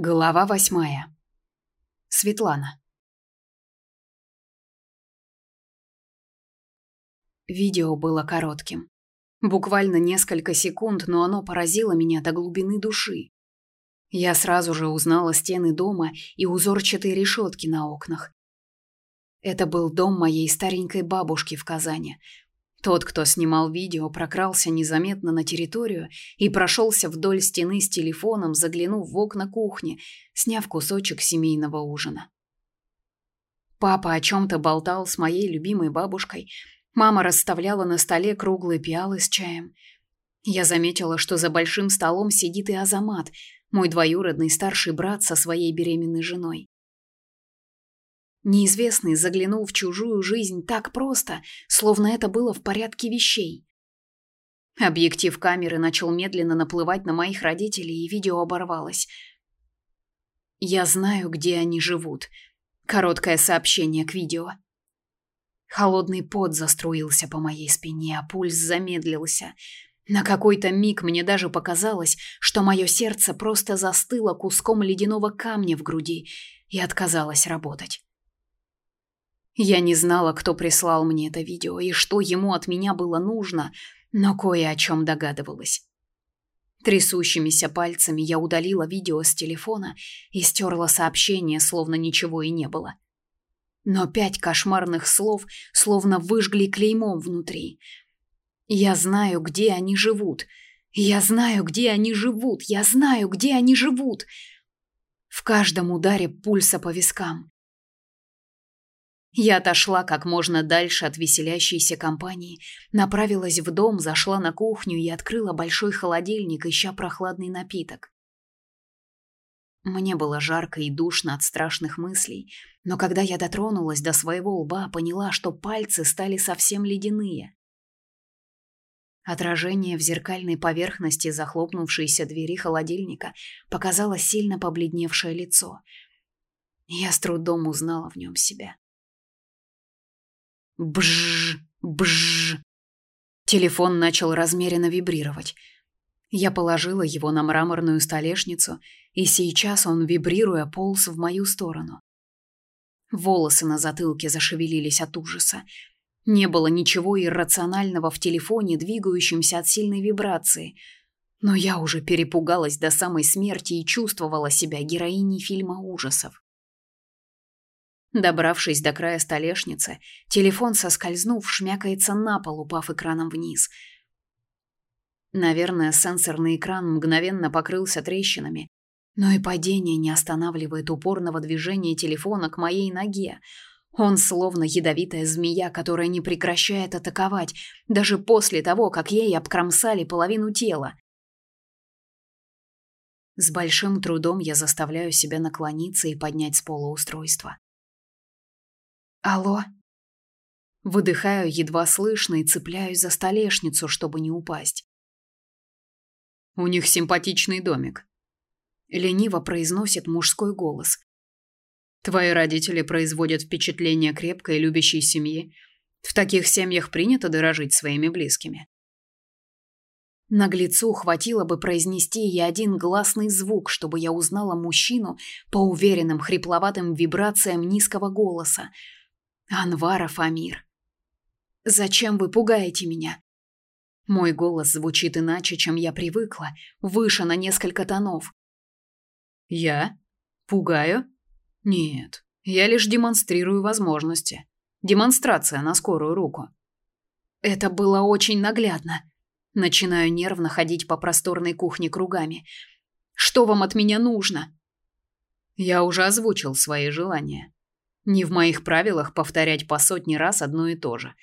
Глава восьмая. Светлана. Видео было коротким. Буквально несколько секунд, но оно поразило меня до глубины души. Я сразу же узнала стены дома и узорчатые решетки на окнах. Это был дом моей старенькой бабушки в Казани, тот, кто снимал видео, прокрался незаметно на территорию и прошелся вдоль стены с телефоном, заглянув в окна кухни, сняв кусочек семейного ужина. Папа о чем-то болтал с моей любимой бабушкой. Мама расставляла на столе круглые пиалы с чаем. Я заметила, что за большим столом сидит и Азамат, мой двоюродный старший брат со своей беременной женой. Неизвестный заглянул в чужую жизнь так просто, словно это было в порядке вещей. Объектив камеры начал медленно наплывать на моих родителей, и видео оборвалось. Я знаю, где они живут. Короткое сообщение к видео. Холодный пот заструился по моей спине, а пульс замедлился. На какой-то миг мне даже показалось, что мое сердце просто застыло куском ледяного камня в груди и отказалось работать. Я не знала, кто прислал мне это видео и что ему от меня было нужно, но кое о чем догадывалась. Трясущимися пальцами я удалила видео с телефона и стерла сообщение, словно ничего и не было. Но пять кошмарных слов словно выжгли клеймом внутри. Я знаю, где они живут. Я знаю, где они живут. Я знаю, где они живут. В каждом ударе пульса по вискам. Я отошла как можно дальше от веселящейся компании, направилась в дом, зашла на кухню и открыла большой холодильник, ища прохладный напиток. Мне было жарко и душно от страшных мыслей, но когда я дотронулась до своего лба, поняла, что пальцы стали совсем ледяные. Отражение в зеркальной поверхности захлопнувшейся двери холодильника показало сильно побледневшее лицо. Я с трудом узнала в нем себя. Бжж, бжж. Телефон начал размеренно вибрировать. Я положила его на мраморную столешницу, и сейчас он, вибрируя, полз в мою сторону. Волосы на затылке зашевелились от ужаса. Не было ничего иррационального в телефоне, двигающемся от сильной вибрации. Но я уже перепугалась до самой смерти и чувствовала себя героиней фильма ужасов. Добравшись до края столешницы, телефон, соскользнув, шмякается на пол, упав экраном вниз. Наверное, сенсорный экран мгновенно покрылся трещинами, но и падение не останавливает упорного движения телефона к моей ноге. Он словно ядовитая змея, которая не прекращает атаковать, даже после того, как ей обкромсали половину тела. С большим трудом я заставляю себя наклониться и поднять с пола устройство. Алло. Выдыхаю едва слышно и цепляюсь за столешницу, чтобы не упасть. У них симпатичный домик. Лениво произносит мужской голос. Твои родители производят впечатление крепкой и любящей семьи. В таких семьях принято дорожить своими близкими. Наглецу хватило бы произнести ей один гласный звук, чтобы я узнала мужчину по уверенным хрипловатым вибрациям низкого голоса – Анваров Амир. Зачем вы пугаете меня? Мой голос звучит иначе, чем я привыкла, выше на несколько тонов. Я пугаю? Нет, я лишь демонстрирую возможности. Демонстрация на скорую руку. Это было очень наглядно. Начинаю нервно ходить по просторной кухне кругами. Что вам от меня нужно? Я уже озвучил свои желания. Не в моих правилах повторять по сотни раз одно и то же.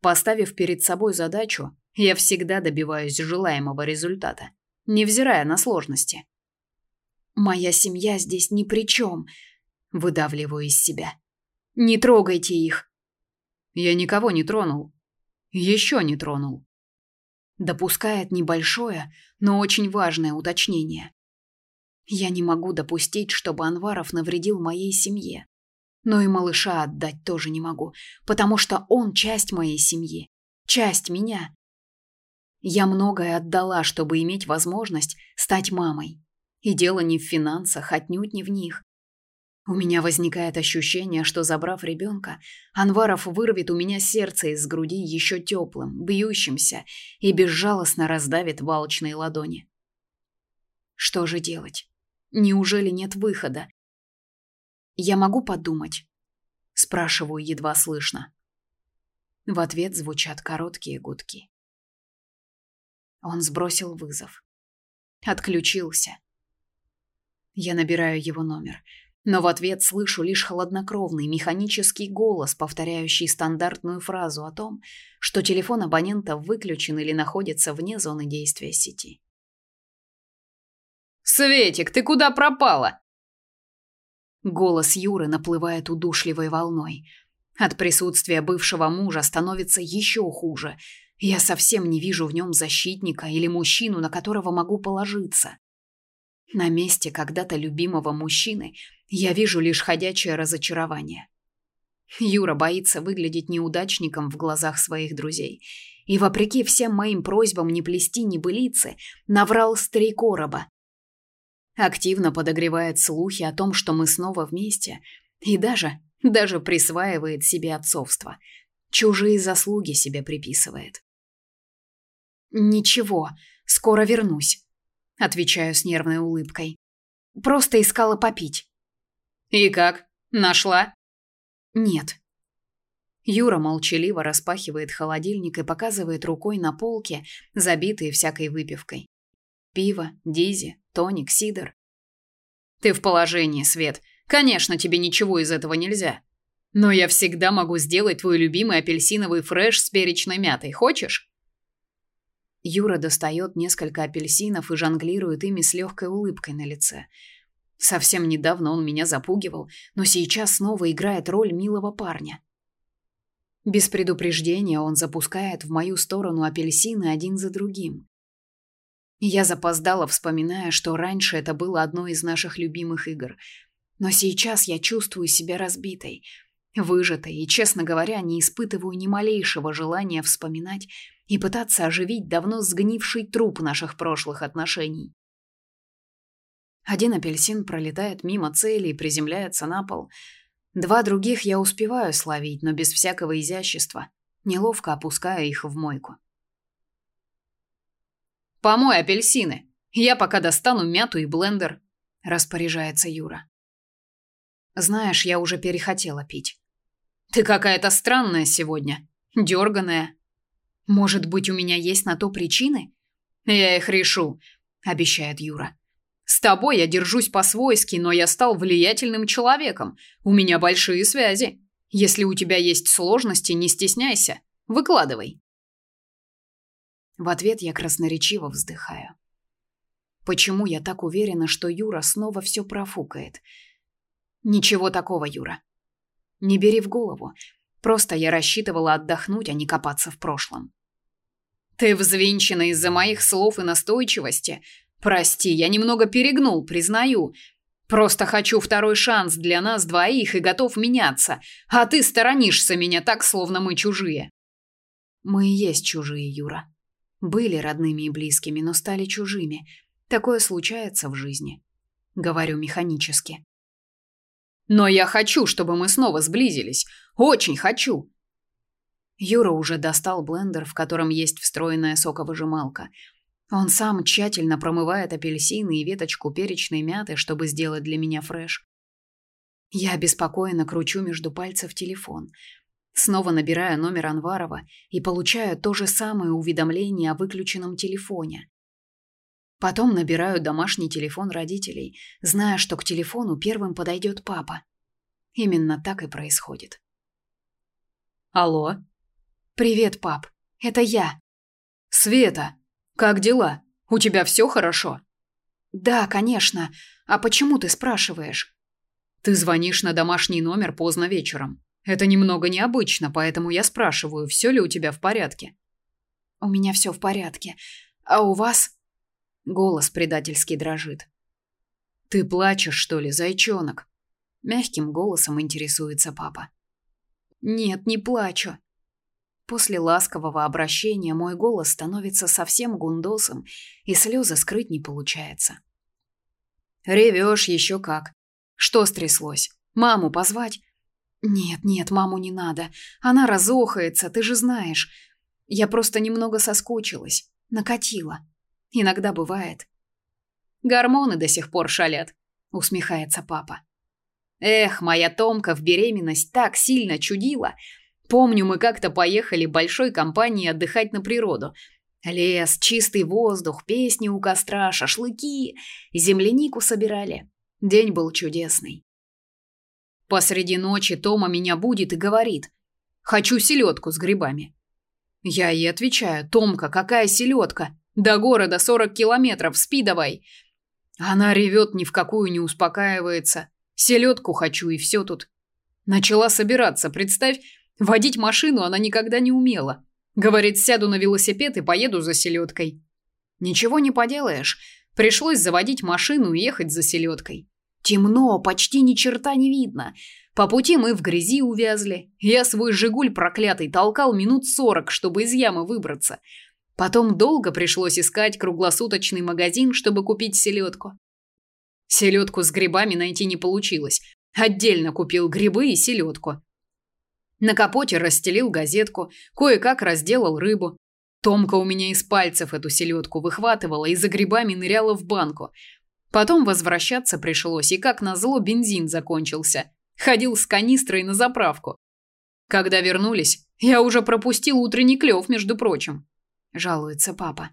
Поставив перед собой задачу, я всегда добиваюсь желаемого результата, невзирая на сложности. Моя семья здесь ни при чем, выдавливаю из себя. Не трогайте их. Я никого не тронул. Еще не тронул. Допускает небольшое, но очень важное уточнение. Я не могу допустить, чтобы Анваров навредил моей семье. Но и малыша отдать тоже не могу, потому что он часть моей семьи, часть меня. Я многое отдала, чтобы иметь возможность стать мамой. И дело не в финансах, отнюдь не в них. У меня возникает ощущение, что, забрав ребенка, Анваров вырвет у меня сердце из груди еще теплым, бьющимся и безжалостно раздавит валочные ладони. Что же делать? Неужели нет выхода? Я могу подумать? Спрашиваю едва слышно. В ответ звучат короткие гудки. Он сбросил вызов. Отключился. Я набираю его номер, но в ответ слышу лишь холоднокровный механический голос, повторяющий стандартную фразу о том, что телефон абонента выключен или находится вне зоны действия сети. «Светик, ты куда пропала?» Голос Юры наплывает удушливой волной. От присутствия бывшего мужа становится еще хуже. Я совсем не вижу в нем защитника или мужчину, на которого могу положиться. На месте когда-то любимого мужчины я вижу лишь ходячее разочарование. Юра боится выглядеть неудачником в глазах своих друзей. И вопреки всем моим просьбам не плести небылицы, наврал с три короба. Активно подогревает слухи о том, что мы снова вместе, и даже, даже присваивает себе отцовство. Чужие заслуги себе приписывает. «Ничего, скоро вернусь», отвечаю с нервной улыбкой. Просто искала попить. И как? Нашла? Нет. Юра молчаливо распахивает холодильник и показывает рукой на полке, забитые всякой выпивкой. Пиво, дизи, тоник, сидр. Ты в положении, Свет. Конечно, тебе ничего из этого нельзя. Но я всегда могу сделать твой любимый апельсиновый фреш с перечной мятой. Хочешь? Юра достает несколько апельсинов и жонглирует ими с легкой улыбкой на лице. Совсем недавно он меня запугивал, но сейчас снова играет роль милого парня. Без предупреждения он запускает в мою сторону апельсины один за другим. Я запоздала, вспоминая, что раньше это было одной из наших любимых игр. Но сейчас я чувствую себя разбитой, выжатой и, честно говоря, не испытываю ни малейшего желания вспоминать и пытаться оживить давно сгнивший труп наших прошлых отношений. Один апельсин пролетает мимо цели и приземляется на пол. Два других я успеваю словить, но без всякого изящества. Неловко опускаю их в мойку. «Помой апельсины. Я пока достану мяту и блендер», – распоряжается Юра. «Знаешь, я уже перехотела пить». «Ты какая-то странная сегодня. Дерганая». Может быть, у меня есть на то причины? Я их решу, обещает Юра. С тобой я держусь по-свойски, но я стал влиятельным человеком. У меня большие связи. Если у тебя есть сложности, не стесняйся. Выкладывай. В ответ я красноречиво вздыхаю. Почему я так уверена, что Юра снова все профукает? Ничего такого, Юра. Не бери в голову. Просто я рассчитывала отдохнуть, а не копаться в прошлом. Ты взвинчена из-за моих слов и настойчивости. Прости, я немного перегнул, признаю. Просто хочу второй шанс для нас двоих и готов меняться. А ты сторонишься меня так, словно мы чужие. Мы и есть чужие, Юра. Были родными и близкими, но стали чужими. Такое случается в жизни. Говорю механически. Но я хочу, чтобы мы снова сблизились. Очень хочу. Юра уже достал блендер, в котором есть встроенная соковыжималка. Он сам тщательно промывает апельсины и веточку перечной мяты, чтобы сделать для меня фреш. Я беспокойно кручу между пальцев телефон. Снова набираю номер Анварова и получаю то же самое уведомление о выключенном телефоне. Потом набираю домашний телефон родителей, зная, что к телефону первым подойдет папа. Именно так и происходит. Алло, «Привет, пап. Это я». «Света, как дела? У тебя все хорошо?» «Да, конечно. А почему ты спрашиваешь?» «Ты звонишь на домашний номер поздно вечером. Это немного необычно, поэтому я спрашиваю, все ли у тебя в порядке?» «У меня все в порядке. А у вас?» Голос предательски дрожит. «Ты плачешь, что ли, зайчонок?» Мягким голосом интересуется папа. «Нет, не плачу. После ласкового обращения мой голос становится совсем гундосом, и слезы скрыть не получается. Ревешь еще как. Что стряслось? Маму позвать? Нет, нет, маму не надо. Она разохается, ты же знаешь. Я просто немного соскучилась, накатила. Иногда бывает. Гормоны до сих пор шалят, усмехается папа. Эх, моя Томка в беременность так сильно чудила. Помню, мы как-то поехали большой компанией отдыхать на природу. Лес, чистый воздух, песни у костра, шашлыки, землянику собирали. День был чудесный. Посреди ночи Тома меня будет и говорит: "Хочу селедку с грибами". Я ей отвечаю: "Томка, какая селедка? До города 40 километров, спи давай". Она ревет, ни в какую не успокаивается. Селедку хочу и все тут. Начала собираться, представь, водить машину она никогда не умела. Говорит, сяду на велосипед и поеду за селедкой. Ничего не поделаешь. Пришлось заводить машину и ехать за селедкой. Темно, почти ни черта не видно. По пути мы в грязи увязли. Я свой «Жигуль» проклятый толкал минут сорок, чтобы из ямы выбраться. Потом долго пришлось искать круглосуточный магазин, чтобы купить селедку. Селедку с грибами найти не получилось. Отдельно купил грибы и селедку. На капоте расстелил газетку, кое-как разделал рыбу. Томка у меня из пальцев эту селедку выхватывала и за грибами ныряла в банку. Потом возвращаться пришлось, и как назло бензин закончился. Ходил с канистрой на заправку. Когда вернулись, я уже пропустил утренний клев, между прочим. Жалуется папа.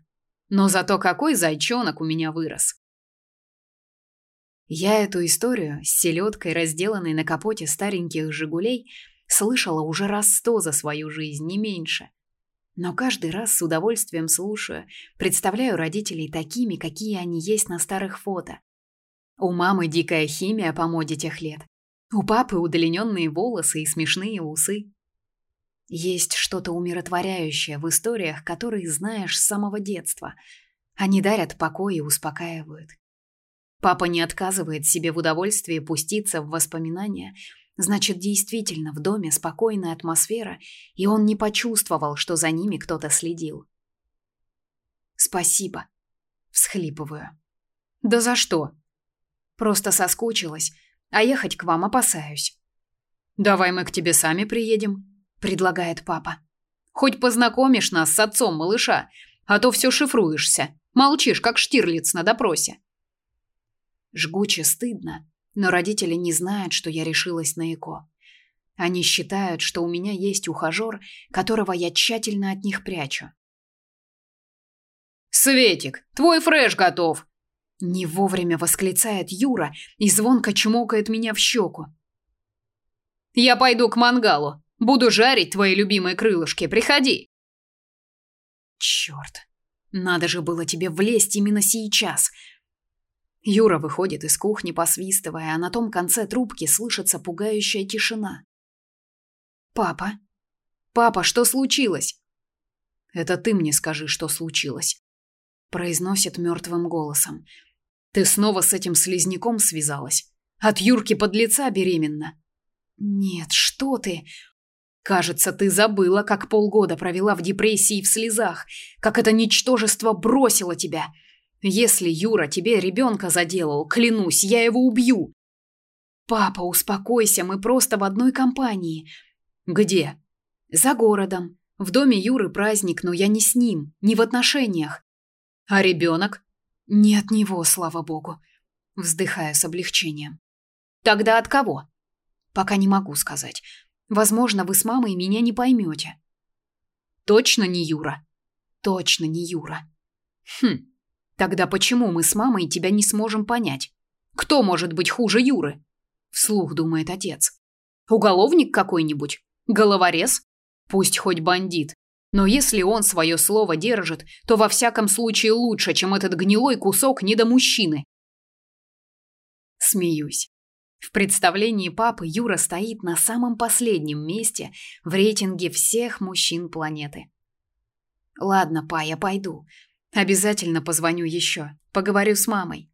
Но зато какой зайчонок у меня вырос. Я эту историю с селедкой, разделанной на капоте стареньких «Жигулей», Слышала уже раз сто за свою жизнь, не меньше. Но каждый раз с удовольствием слушаю, представляю родителей такими, какие они есть на старых фото. У мамы дикая химия по моде тех лет. У папы удлиненные волосы и смешные усы. Есть что-то умиротворяющее в историях, которые знаешь с самого детства. Они дарят покой и успокаивают. Папа не отказывает себе в удовольствии пуститься в воспоминания – Значит, действительно в доме спокойная атмосфера, и он не почувствовал, что за ними кто-то следил. Спасибо, всхлипываю. Да за что? Просто соскучилась, а ехать к вам опасаюсь. Давай мы к тебе сами приедем, предлагает папа. Хоть познакомишь нас с отцом малыша, а то все шифруешься. Молчишь, как Штирлиц на допросе. Жгуче стыдно, но родители не знают, что я решилась на ЭКО. Они считают, что у меня есть ухажер, которого я тщательно от них прячу. «Светик, твой фреш готов!» Не вовремя восклицает Юра и звонко чмокает меня в щеку. «Я пойду к мангалу. Буду жарить твои любимые крылышки. Приходи!» Черт, надо же было тебе влезть именно сейчас. Юра выходит из кухни, посвистывая, а на том конце трубки слышится пугающая тишина. «Папа? Папа, что случилось?» «Это ты мне скажи, что случилось», — произносит мертвым голосом. «Ты снова с этим слизняком связалась? От Юрки под лица беременна?» «Нет, что ты?» Кажется, ты забыла, как полгода провела в депрессии и в слезах, как это ничтожество бросило тебя. Если Юра тебе ребенка заделал, клянусь, я его убью. Папа, успокойся, мы просто в одной компании. Где? За городом. В доме Юры праздник, но я не с ним, не в отношениях. А ребенок? Не от него, слава богу. Вздыхая с облегчением. Тогда от кого? Пока не могу сказать. Возможно, вы с мамой меня не поймете. Точно не Юра? Точно не Юра. Хм. Тогда почему мы с мамой тебя не сможем понять? Кто может быть хуже Юры? Вслух думает отец. Уголовник какой-нибудь? Головорез? Пусть хоть бандит. Но если он свое слово держит, то во всяком случае лучше, чем этот гнилой кусок недомужчины. Смеюсь. В представлении папы Юра стоит на самом последнем месте в рейтинге всех мужчин планеты. Ладно, па, я пойду. Обязательно позвоню еще. Поговорю с мамой.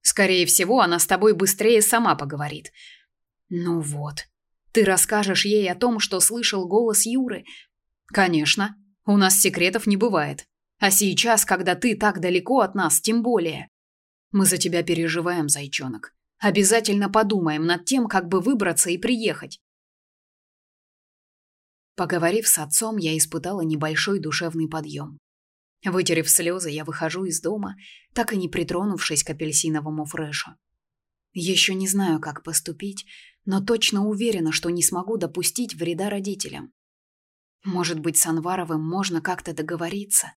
Скорее всего, она с тобой быстрее сама поговорит. Ну вот. Ты расскажешь ей о том, что слышал голос Юры? Конечно. У нас секретов не бывает. А сейчас, когда ты так далеко от нас, тем более. Мы за тебя переживаем, зайчонок. Обязательно подумаем над тем, как бы выбраться и приехать. Поговорив с отцом, я испытала небольшой душевный подъем. Вытерев слезы, я выхожу из дома, так и не притронувшись к апельсиновому фрешу. Еще не знаю, как поступить, но точно уверена, что не смогу допустить вреда родителям. Может быть, с Анваровым можно как-то договориться.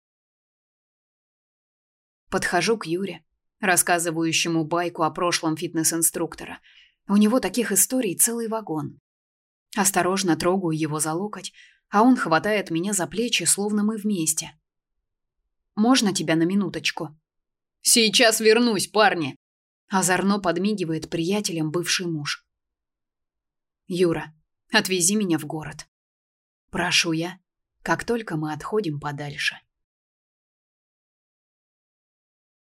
Подхожу к Юре, рассказывающему байку о прошлом фитнес-инструктора. У него таких историй целый вагон. Осторожно трогаю его за локоть, а он хватает меня за плечи, словно мы вместе. «Можно тебя на минуточку?» «Сейчас вернусь, парни!» Озорно подмигивает приятелям бывший муж. «Юра, отвези меня в город». Прошу я, как только мы отходим подальше.